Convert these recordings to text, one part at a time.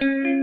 Jesus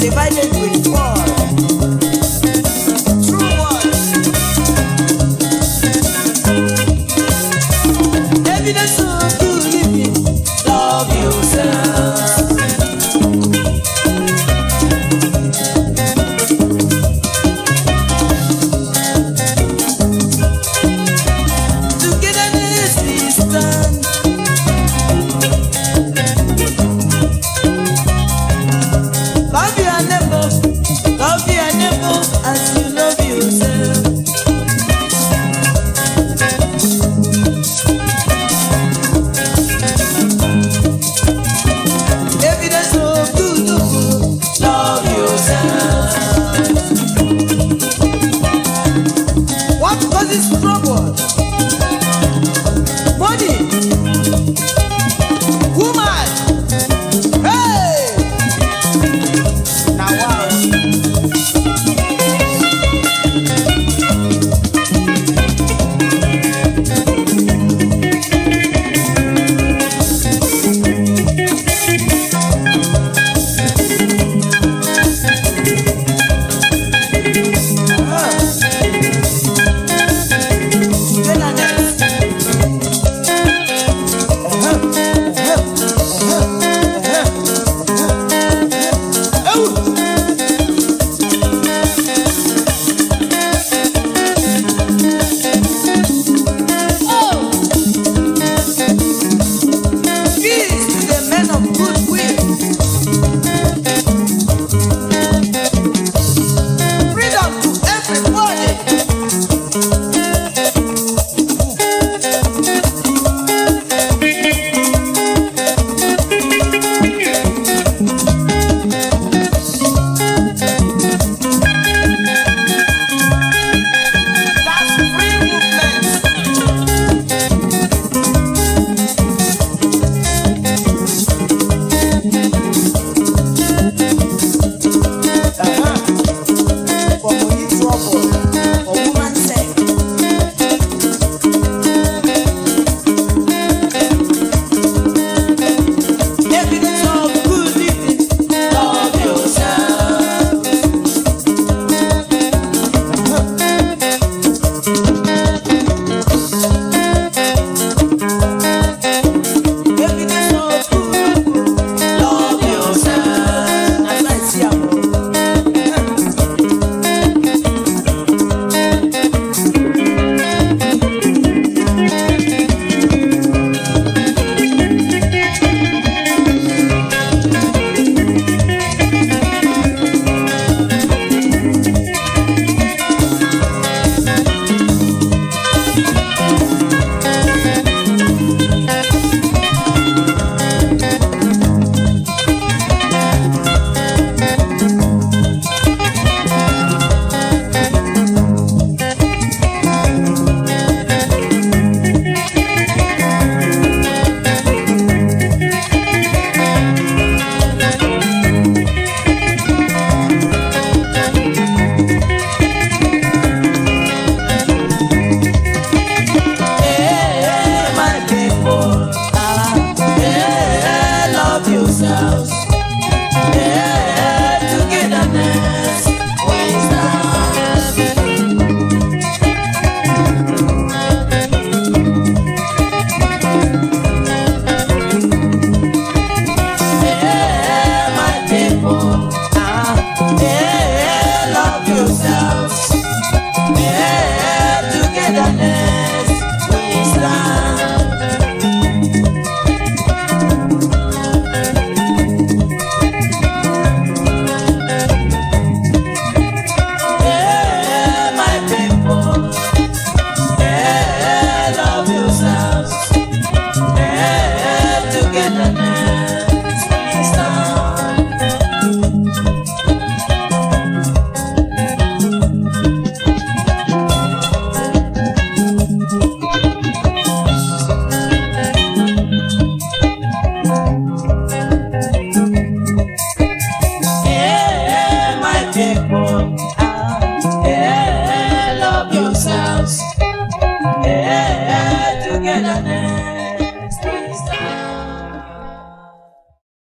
divided